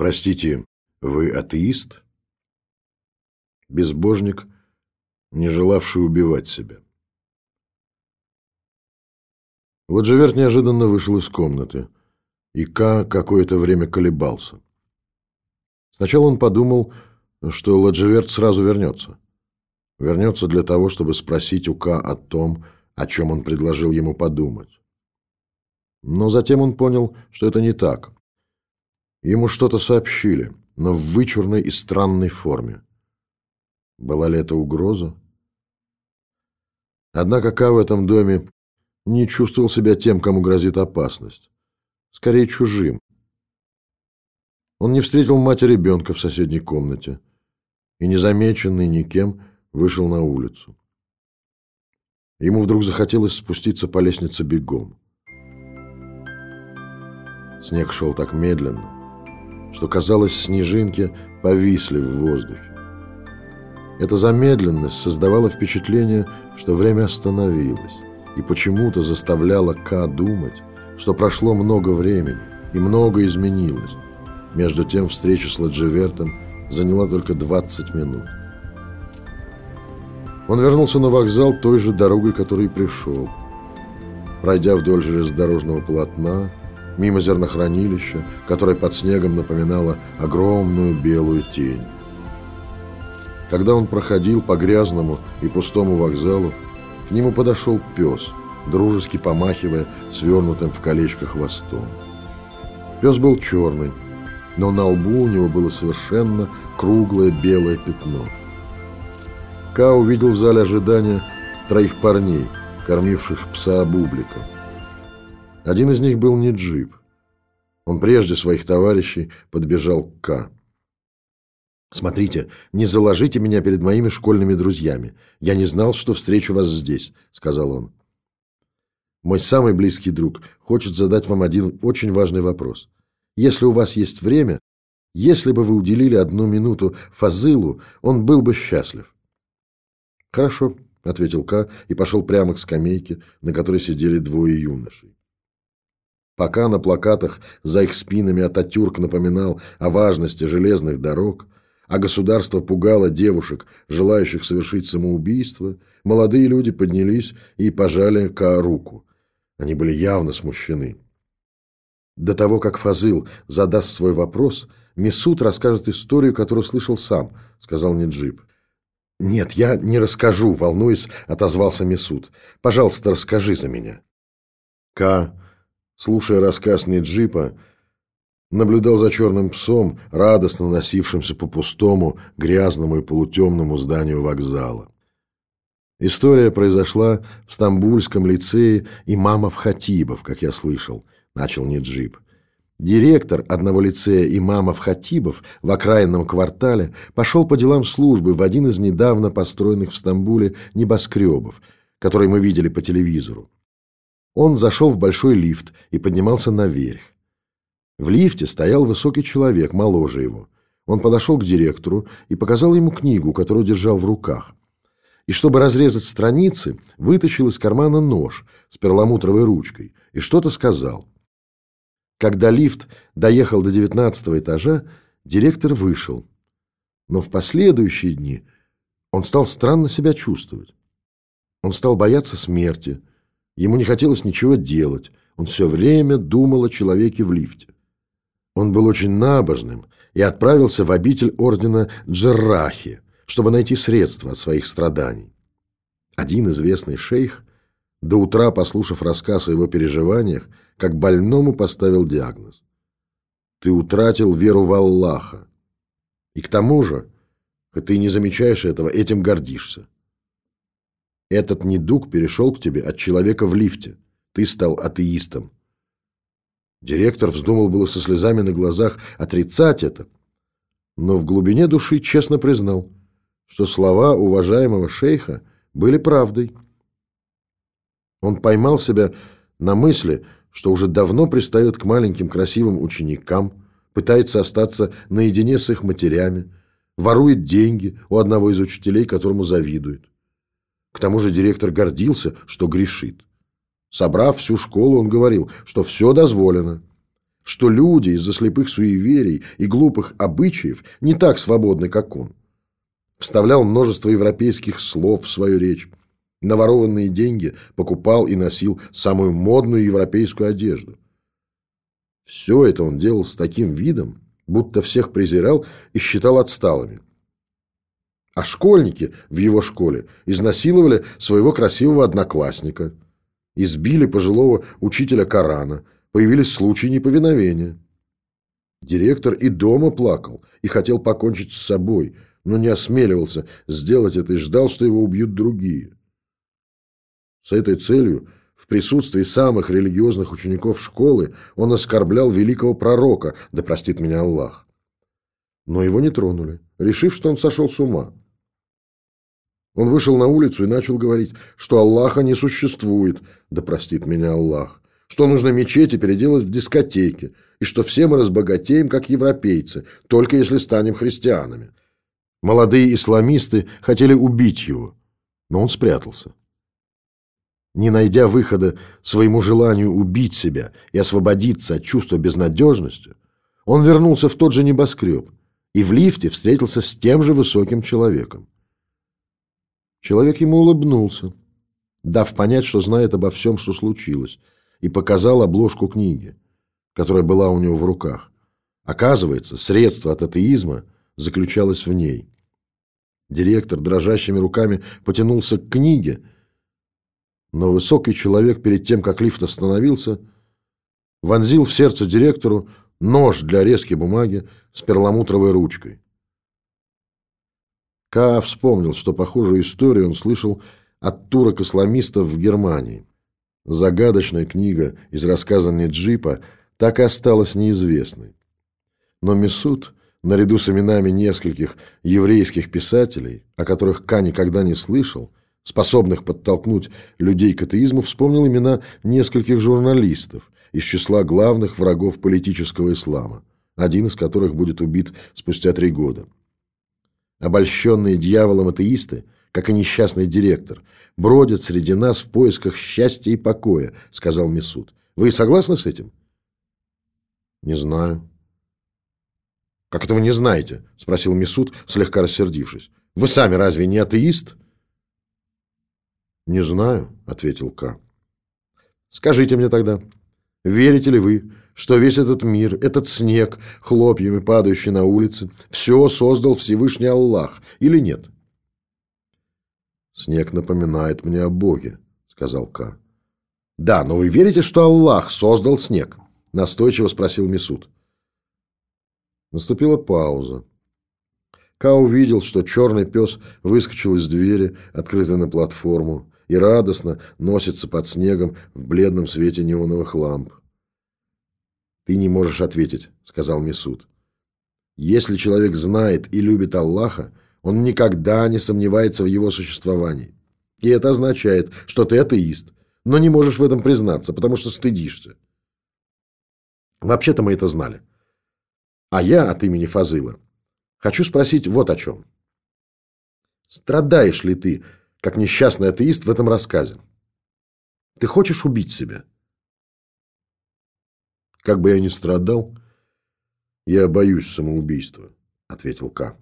Простите, вы атеист? Безбожник, не желавший убивать себя. Ладжеверт неожиданно вышел из комнаты, и Ка какое-то время колебался. Сначала он подумал, что Ладжеверт сразу вернется. Вернется для того, чтобы спросить у Ка о том, о чем он предложил ему подумать. Но затем он понял, что это не так. Ему что-то сообщили, но в вычурной и странной форме. Была ли это угроза? Однако Ка в этом доме не чувствовал себя тем, кому грозит опасность. Скорее, чужим. Он не встретил мать и ребенка в соседней комнате и, незамеченный никем, вышел на улицу. Ему вдруг захотелось спуститься по лестнице бегом. Снег шел так медленно, что, казалось, снежинки повисли в воздухе. Эта замедленность создавала впечатление, что время остановилось, и почему-то заставляла К думать, что прошло много времени и много изменилось. Между тем встреча с Ладжевертом заняла только 20 минут. Он вернулся на вокзал той же дорогой, которой пришел. Пройдя вдоль железнодорожного полотна, мимо зернохранилища, которое под снегом напоминало огромную белую тень. Когда он проходил по грязному и пустому вокзалу, к нему подошел пес, дружески помахивая свернутым в колечко хвостом. Пес был черный, но на лбу у него было совершенно круглое белое пятно. Ка увидел в зале ожидания троих парней, кормивших пса бубликом. Один из них был не джип. Он прежде своих товарищей подбежал к К. «Смотрите, не заложите меня перед моими школьными друзьями. Я не знал, что встречу вас здесь», — сказал он. «Мой самый близкий друг хочет задать вам один очень важный вопрос. Если у вас есть время, если бы вы уделили одну минуту Фазылу, он был бы счастлив». «Хорошо», — ответил К и пошел прямо к скамейке, на которой сидели двое юношей. Пока на плакатах за их спинами Ататюрк напоминал о важности железных дорог, а государство пугало девушек, желающих совершить самоубийство, молодые люди поднялись и пожали Ка руку. Они были явно смущены. До того, как Фазыл задаст свой вопрос, Мисут расскажет историю, которую слышал сам, сказал Неджип. «Нет, я не расскажу», — волнуясь, отозвался Мисут. «Пожалуйста, расскажи за меня». Ка слушая рассказ Неджипа, наблюдал за черным псом, радостно носившимся по пустому, грязному и полутемному зданию вокзала. История произошла в Стамбульском лицее имамов Хатибов, как я слышал, начал Неджип. Директор одного лицея имамов Хатибов в окраинном квартале пошел по делам службы в один из недавно построенных в Стамбуле небоскребов, который мы видели по телевизору. Он зашел в большой лифт и поднимался наверх. В лифте стоял высокий человек, моложе его. Он подошел к директору и показал ему книгу, которую держал в руках. И чтобы разрезать страницы, вытащил из кармана нож с перламутровой ручкой и что-то сказал. Когда лифт доехал до девятнадцатого этажа, директор вышел. Но в последующие дни он стал странно себя чувствовать. Он стал бояться смерти, Ему не хотелось ничего делать. Он все время думал о человеке в лифте. Он был очень набожным и отправился в обитель ордена Джеррахи, чтобы найти средства от своих страданий. Один известный шейх, до утра послушав рассказ о его переживаниях, как больному поставил диагноз. Ты утратил веру в Аллаха. И к тому же, хоть ты не замечаешь этого, этим гордишься. Этот недуг перешел к тебе от человека в лифте. Ты стал атеистом. Директор вздумал было со слезами на глазах отрицать это, но в глубине души честно признал, что слова уважаемого шейха были правдой. Он поймал себя на мысли, что уже давно пристает к маленьким красивым ученикам, пытается остаться наедине с их матерями, ворует деньги у одного из учителей, которому завидует. К тому же директор гордился, что грешит. Собрав всю школу, он говорил, что все дозволено, что люди из-за слепых суеверий и глупых обычаев не так свободны, как он. Вставлял множество европейских слов в свою речь. Наворованные деньги покупал и носил самую модную европейскую одежду. Все это он делал с таким видом, будто всех презирал и считал отсталыми. А школьники в его школе изнасиловали своего красивого одноклассника, избили пожилого учителя Корана, появились случаи неповиновения. Директор и дома плакал, и хотел покончить с собой, но не осмеливался сделать это и ждал, что его убьют другие. С этой целью в присутствии самых религиозных учеников школы он оскорблял великого пророка, да простит меня Аллах. Но его не тронули, решив, что он сошел с ума. Он вышел на улицу и начал говорить, что Аллаха не существует, да простит меня Аллах, что нужно мечети переделать в дискотеки, и что все мы разбогатеем, как европейцы, только если станем христианами. Молодые исламисты хотели убить его, но он спрятался. Не найдя выхода своему желанию убить себя и освободиться от чувства безнадежности, он вернулся в тот же небоскреб и в лифте встретился с тем же высоким человеком. Человек ему улыбнулся, дав понять, что знает обо всем, что случилось, и показал обложку книги, которая была у него в руках. Оказывается, средство от атеизма заключалось в ней. Директор дрожащими руками потянулся к книге, но высокий человек перед тем, как лифт остановился, вонзил в сердце директору нож для резки бумаги с перламутровой ручкой. Ка вспомнил, что похожую историю он слышал от турок-исламистов в Германии. Загадочная книга из рассказа Неджипа так и осталась неизвестной. Но Месуд, наряду с именами нескольких еврейских писателей, о которых Ка никогда не слышал, способных подтолкнуть людей к атеизму, вспомнил имена нескольких журналистов из числа главных врагов политического ислама, один из которых будет убит спустя три года. Обольщенные дьяволом атеисты, как и несчастный директор, бродят среди нас в поисках счастья и покоя, сказал Месуд. Вы согласны с этим? Не знаю. Как это вы не знаете? Спросил Месуд, слегка рассердившись. Вы сами разве не атеист? Не знаю, ответил К. Скажите мне тогда, верите ли вы, что весь этот мир, этот снег, хлопьями падающий на улице, все создал Всевышний Аллах или нет? Снег напоминает мне о Боге, сказал Ка. Да, но вы верите, что Аллах создал снег? Настойчиво спросил Месуд. Наступила пауза. Ка увидел, что черный пес выскочил из двери, открытой на платформу, и радостно носится под снегом в бледном свете неоновых ламп. «Ты не можешь ответить», — сказал Месуд. «Если человек знает и любит Аллаха, он никогда не сомневается в его существовании. И это означает, что ты атеист, но не можешь в этом признаться, потому что стыдишься. Вообще-то мы это знали. А я от имени Фазыла хочу спросить вот о чем. Страдаешь ли ты, как несчастный атеист в этом рассказе? Ты хочешь убить себя?» Как бы я ни страдал, я боюсь самоубийства, ответил К.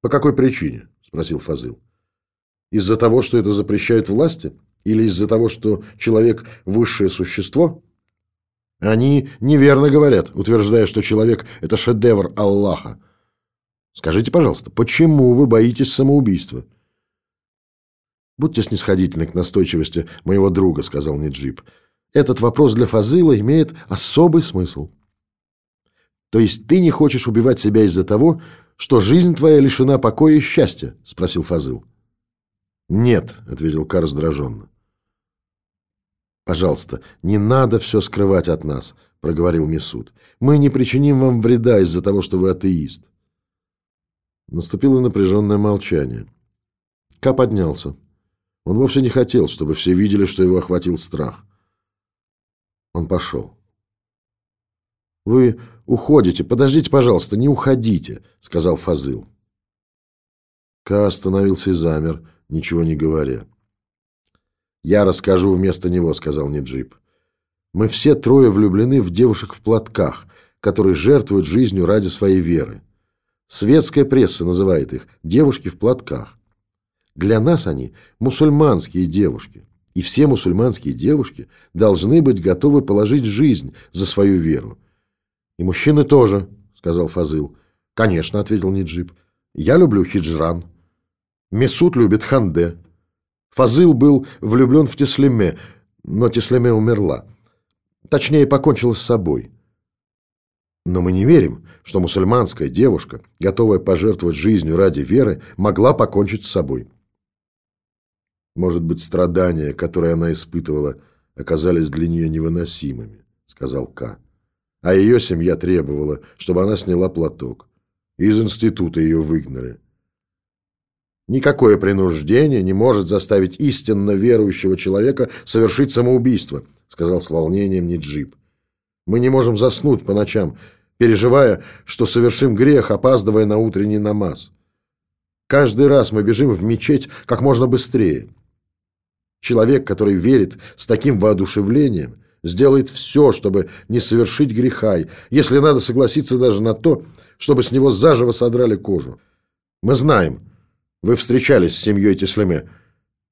По какой причине? спросил Фазыл. Из-за того, что это запрещают власти? Или из-за того, что человек – высшее существо? Они неверно говорят, утверждая, что человек – это шедевр Аллаха. Скажите, пожалуйста, почему вы боитесь самоубийства? Будьте снисходительны к настойчивости моего друга, сказал Ниджип. Этот вопрос для Фазыла имеет особый смысл. То есть ты не хочешь убивать себя из-за того, что жизнь твоя лишена покоя и счастья? Спросил Фазыл. Нет, ответил Кар раздраженно. Пожалуйста, не надо все скрывать от нас, проговорил Месуд. Мы не причиним вам вреда из-за того, что вы атеист. Наступило напряженное молчание. Ка поднялся. Он вовсе не хотел, чтобы все видели, что его охватил страх. Он пошел. «Вы уходите. Подождите, пожалуйста, не уходите», — сказал Фазыл. Ка остановился и замер, ничего не говоря. «Я расскажу вместо него», — сказал Неджип. Мы все трое влюблены в девушек в платках, которые жертвуют жизнью ради своей веры. Светская пресса называет их «девушки в платках». Для нас они мусульманские девушки. И все мусульманские девушки должны быть готовы положить жизнь за свою веру. И мужчины тоже, сказал Фазыл. Конечно, ответил Ниджиб. Я люблю хиджран. Месут любит ханде. Фазыл был влюблен в Теслеме, но Теслеме умерла. Точнее, покончила с собой. Но мы не верим, что мусульманская девушка, готовая пожертвовать жизнью ради веры, могла покончить с собой. Может быть, страдания, которые она испытывала, оказались для нее невыносимыми, сказал К. А ее семья требовала, чтобы она сняла платок. Из института ее выгнали. Никакое принуждение не может заставить истинно верующего человека совершить самоубийство, сказал с волнением Ниджип. Мы не можем заснуть по ночам, переживая, что совершим грех, опаздывая на утренний намаз. Каждый раз мы бежим в мечеть как можно быстрее. Человек, который верит с таким воодушевлением, сделает все, чтобы не совершить греха, если надо согласиться даже на то, чтобы с него заживо содрали кожу. Мы знаем, вы встречались с семьей Теслеме,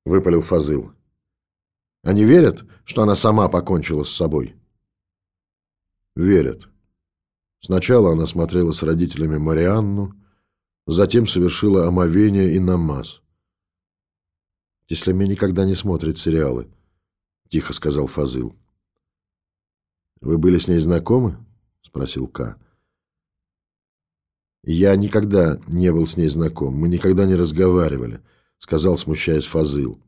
выпалил Фазыл. Они верят, что она сама покончила с собой? Верят. Сначала она смотрела с родителями Марианну, затем совершила омовение и намаз. Теслеме никогда не смотрит сериалы, тихо сказал Фазыл. Вы были с ней знакомы? спросил К. Я никогда не был с ней знаком, мы никогда не разговаривали, сказал, смущаясь Фазыл.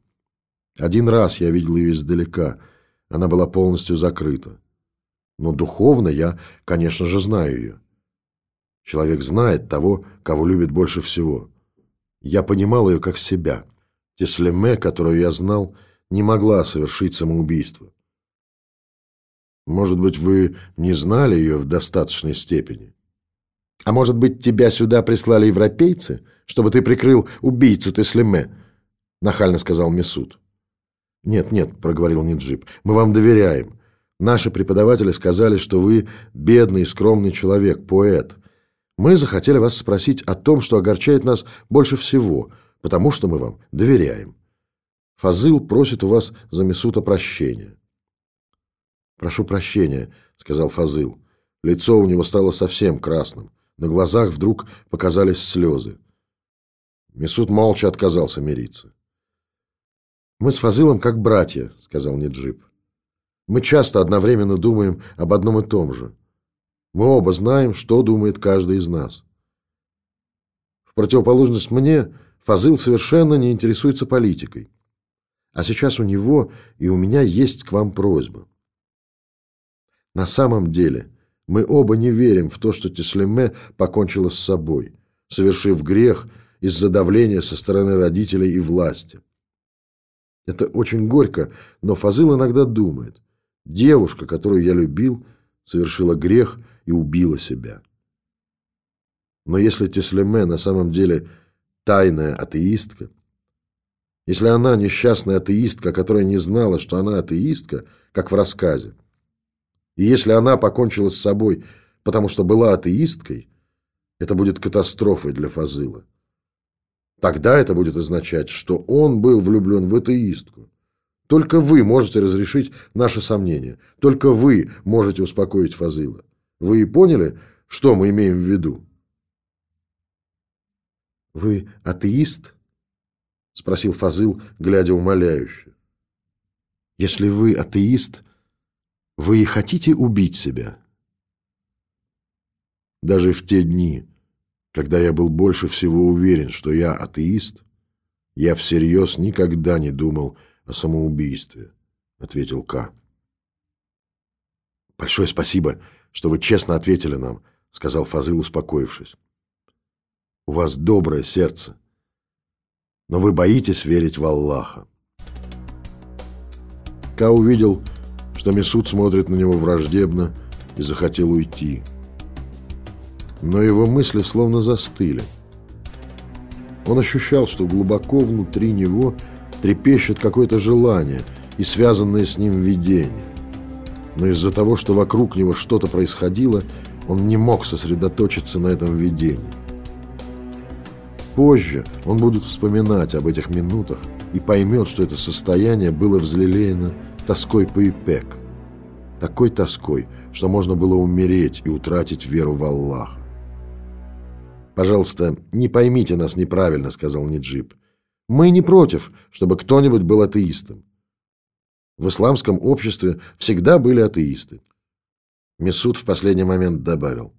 Один раз я видел ее издалека, она была полностью закрыта. Но духовно я, конечно же, знаю ее. Человек знает того, кого любит больше всего. Я понимал ее как себя. Теслеме, которую я знал, не могла совершить самоубийство. Может быть, вы не знали ее в достаточной степени? А может быть, тебя сюда прислали европейцы, чтобы ты прикрыл убийцу Теслеме? Нахально сказал Месуд. Нет, нет, проговорил Ниджип, мы вам доверяем. Наши преподаватели сказали, что вы бедный скромный человек, поэт. Мы захотели вас спросить о том, что огорчает нас больше всего – потому что мы вам доверяем. Фазыл просит у вас за Месута прощения. «Прошу прощения», — сказал Фазыл. Лицо у него стало совсем красным. На глазах вдруг показались слезы. Месут молча отказался мириться. «Мы с Фазылом как братья», — сказал Неджип. «Мы часто одновременно думаем об одном и том же. Мы оба знаем, что думает каждый из нас. В противоположность мне, Фазыл совершенно не интересуется политикой. А сейчас у него и у меня есть к вам просьба. На самом деле, мы оба не верим в то, что Теслеме покончила с собой, совершив грех из-за давления со стороны родителей и власти. Это очень горько, но Фазыл иногда думает. Девушка, которую я любил, совершила грех и убила себя. Но если Теслеме на самом деле тайная атеистка, если она несчастная атеистка, которая не знала, что она атеистка, как в рассказе, и если она покончила с собой, потому что была атеисткой, это будет катастрофой для Фазыла. Тогда это будет означать, что он был влюблен в атеистку. Только вы можете разрешить наши сомнения. Только вы можете успокоить Фазыла. Вы поняли, что мы имеем в виду? «Вы атеист?» — спросил Фазыл, глядя умоляюще. «Если вы атеист, вы и хотите убить себя?» Даже в те дни, когда я был больше всего уверен, что я атеист, я всерьез никогда не думал о самоубийстве, — ответил К. «Большое спасибо, что вы честно ответили нам», — сказал Фазыл, успокоившись. У вас доброе сердце, но вы боитесь верить в Аллаха. Ка увидел, что Месуд смотрит на него враждебно и захотел уйти. Но его мысли словно застыли. Он ощущал, что глубоко внутри него трепещет какое-то желание и связанное с ним видение. но из-за того, что вокруг него что-то происходило, он не мог сосредоточиться на этом видении. Позже он будет вспоминать об этих минутах и поймет, что это состояние было взлелеяно тоской по Ипек. Такой тоской, что можно было умереть и утратить веру в Аллаха. «Пожалуйста, не поймите нас неправильно», — сказал Ниджип. «Мы не против, чтобы кто-нибудь был атеистом. В исламском обществе всегда были атеисты». Месуд в последний момент добавил.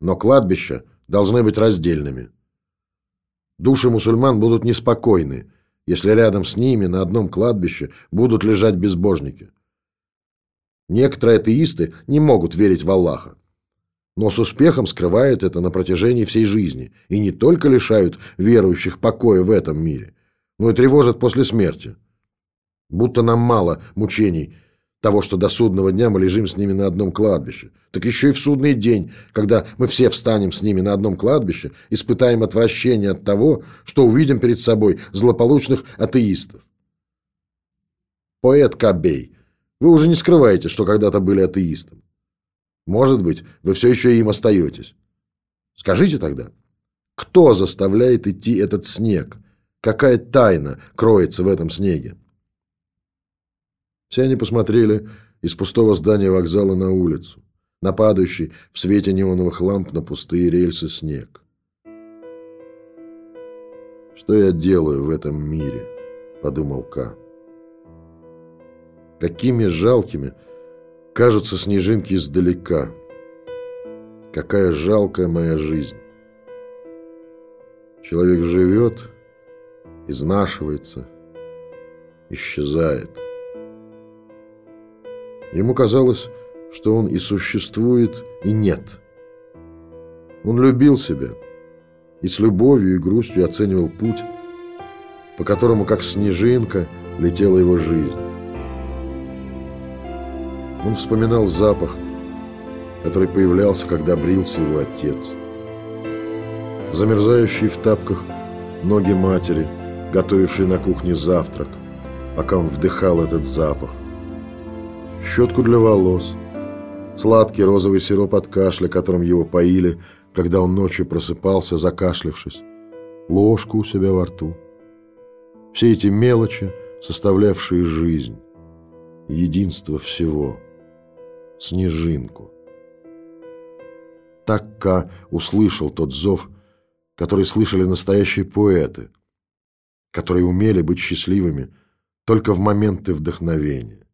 «Но кладбища должны быть раздельными. Души мусульман будут неспокойны, если рядом с ними на одном кладбище будут лежать безбожники. Некоторые атеисты не могут верить в Аллаха но с успехом скрывают это на протяжении всей жизни и не только лишают верующих покоя в этом мире, но и тревожат после смерти. Будто нам мало мучений того, что до судного дня мы лежим с ними на одном кладбище. Так еще и в судный день, когда мы все встанем с ними на одном кладбище, испытаем отвращение от того, что увидим перед собой злополучных атеистов. Поэт Кабей, вы уже не скрываете, что когда-то были атеистом. Может быть, вы все еще им остаетесь. Скажите тогда, кто заставляет идти этот снег? Какая тайна кроется в этом снеге? Все они посмотрели из пустого здания вокзала на улицу, на падающий в свете неоновых ламп на пустые рельсы снег. «Что я делаю в этом мире?» – подумал К. Какими жалкими – Кажутся снежинки издалека. Какая жалкая моя жизнь. Человек живет, изнашивается, исчезает. Ему казалось, что он и существует, и нет. Он любил себя и с любовью и грустью оценивал путь, по которому, как снежинка, летела его жизнь. Он вспоминал запах, который появлялся, когда брился его отец. Замерзающие в тапках ноги матери, готовившей на кухне завтрак, пока он вдыхал этот запах. Щетку для волос, сладкий розовый сироп от кашля, которым его поили, когда он ночью просыпался, закашлявшись, ложку у себя во рту. Все эти мелочи, составлявшие жизнь, единство всего – снежинку. Так Ка услышал тот зов, который слышали настоящие поэты, которые умели быть счастливыми только в моменты вдохновения.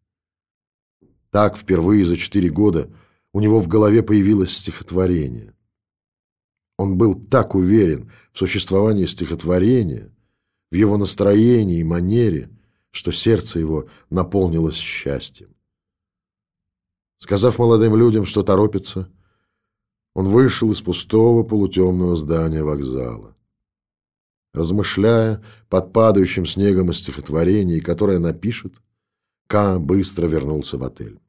Так впервые за четыре года у него в голове появилось стихотворение. Он был так уверен в существовании стихотворения, в его настроении и манере, что сердце его наполнилось счастьем. Сказав молодым людям, что торопится, он вышел из пустого полутемного здания вокзала. Размышляя под падающим снегом о стихотворении, которое напишет, Ка быстро вернулся в отель.